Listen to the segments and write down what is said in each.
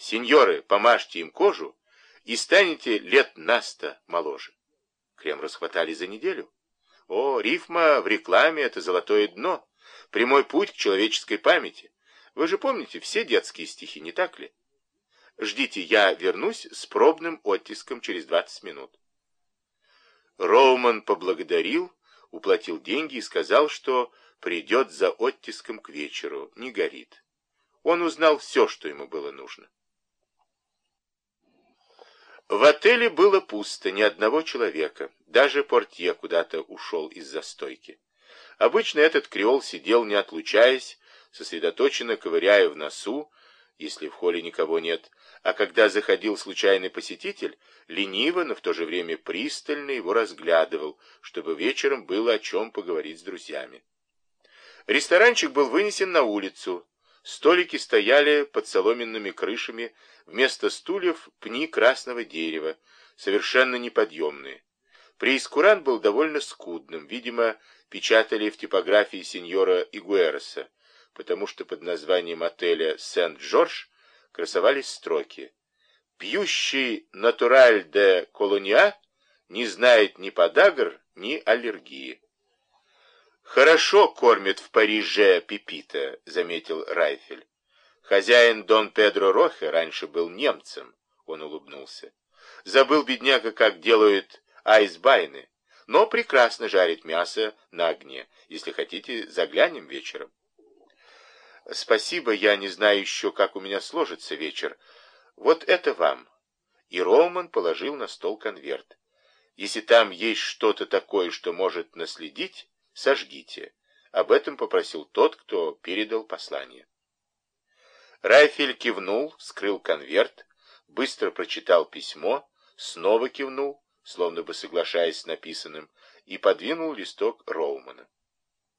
Сеньоры, помажьте им кожу и станете лет на сто моложе. Крем расхватали за неделю. О, рифма в рекламе — это золотое дно, прямой путь к человеческой памяти. Вы же помните все детские стихи, не так ли? Ждите, я вернусь с пробным оттиском через 20 минут. Роуман поблагодарил, уплатил деньги и сказал, что придет за оттиском к вечеру, не горит. Он узнал все, что ему было нужно. В отеле было пусто, ни одного человека. Даже портье куда-то ушел из застойки. Обычно этот креол сидел, не отлучаясь, сосредоточенно ковыряя в носу, если в холле никого нет, а когда заходил случайный посетитель, лениво, но в то же время пристально его разглядывал, чтобы вечером было о чем поговорить с друзьями. Ресторанчик был вынесен на улицу, столики стояли под соломенными крышами, вместо стульев пни красного дерева, совершенно неподъемные. Преискурант был довольно скудным, видимо, печатали в типографии сеньора Игуэроса, потому что под названием отеля «Сент-Джордж» красовались строки «Пьющий натураль де колония не знает ни подагр, ни аллергии». «Хорошо кормят в Париже Пипита», — заметил Райфель. «Хозяин Дон Педро Рохе раньше был немцем», — он улыбнулся. «Забыл, бедняга, как делают айсбайны, но прекрасно жарит мясо на огне. Если хотите, заглянем вечером». «Спасибо, я не знаю еще, как у меня сложится вечер. Вот это вам». И Роман положил на стол конверт. «Если там есть что-то такое, что может наследить...» сожгите. Об этом попросил тот, кто передал послание. Райфель кивнул, скрыл конверт, быстро прочитал письмо, снова кивнул, словно бы соглашаясь с написанным, и подвинул листок Роумана.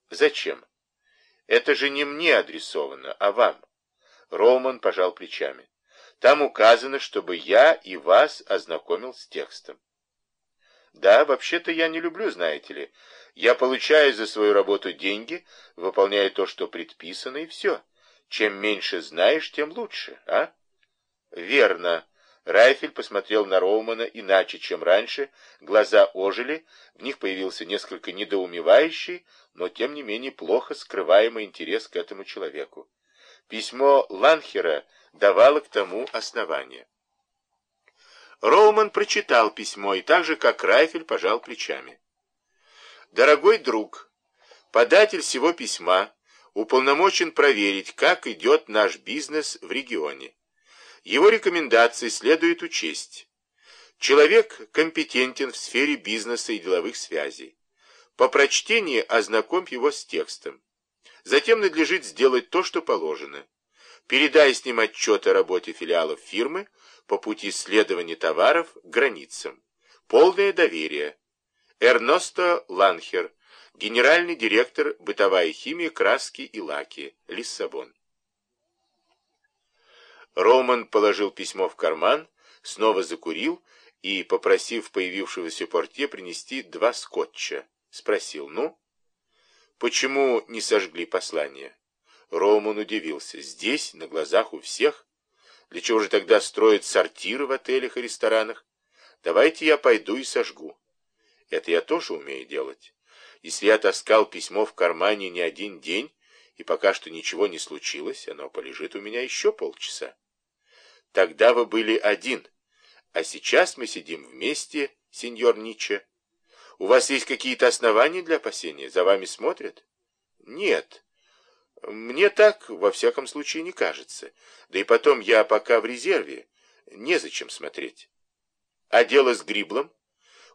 «Зачем? Это же не мне адресовано, а вам». Роуман пожал плечами. «Там указано, чтобы я и вас ознакомил с текстом». «Да, вообще-то я не люблю, знаете ли, я получаю за свою работу деньги, выполняю то, что предписано, и все. Чем меньше знаешь, тем лучше, а? Верно. Райфель посмотрел на Роумана иначе, чем раньше. Глаза ожили, в них появился несколько недоумевающий, но тем не менее плохо скрываемый интерес к этому человеку. Письмо Ланхера давало к тому основание. Роуман прочитал письмо и так же, как Райфель, пожал плечами. Дорогой друг, податель всего письма уполномочен проверить, как идет наш бизнес в регионе. Его рекомендации следует учесть. Человек компетентен в сфере бизнеса и деловых связей. По прочтении ознакомь его с текстом. Затем надлежит сделать то, что положено. Передай с ним отчет о работе филиалов фирмы по пути исследования товаров к границам. Полное доверие. Эрносто Ланхер, генеральный директор бытовая химия, краски и лаки, Лиссабон. Роман положил письмо в карман, снова закурил и, попросив появившегося портье принести два скотча, спросил, ну, почему не сожгли послание? Роман удивился. Здесь, на глазах у всех? Для чего же тогда строят сортиры в отелях и ресторанах? Давайте я пойду и сожгу. Это я тоже умею делать. Если я таскал письмо в кармане не один день, и пока что ничего не случилось, оно полежит у меня еще полчаса. Тогда вы были один, а сейчас мы сидим вместе, сеньор Ниче. У вас есть какие-то основания для опасения? За вами смотрят? Нет. Мне так, во всяком случае, не кажется. Да и потом я пока в резерве. Незачем смотреть. А дело с Гриблом?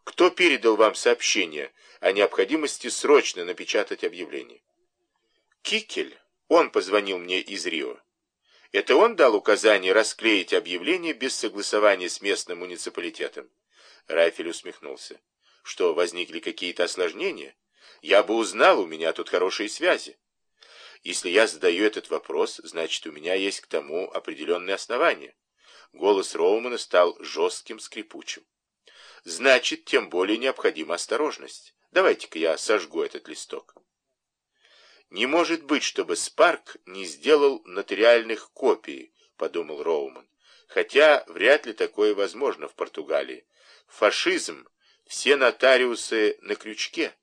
Кто передал вам сообщение о необходимости срочно напечатать объявление? Кикель. Он позвонил мне из Рио. Это он дал указание расклеить объявление без согласования с местным муниципалитетом? Райфель усмехнулся. Что, возникли какие-то осложнения? Я бы узнал, у меня тут хорошие связи. Если я задаю этот вопрос, значит, у меня есть к тому определенные основания. Голос Роумана стал жестким, скрипучим значит, тем более необходима осторожность. Давайте-ка я сожгу этот листок. Не может быть, чтобы Спарк не сделал нотариальных копий, подумал Роуман. Хотя вряд ли такое возможно в Португалии. Фашизм, все нотариусы на крючке.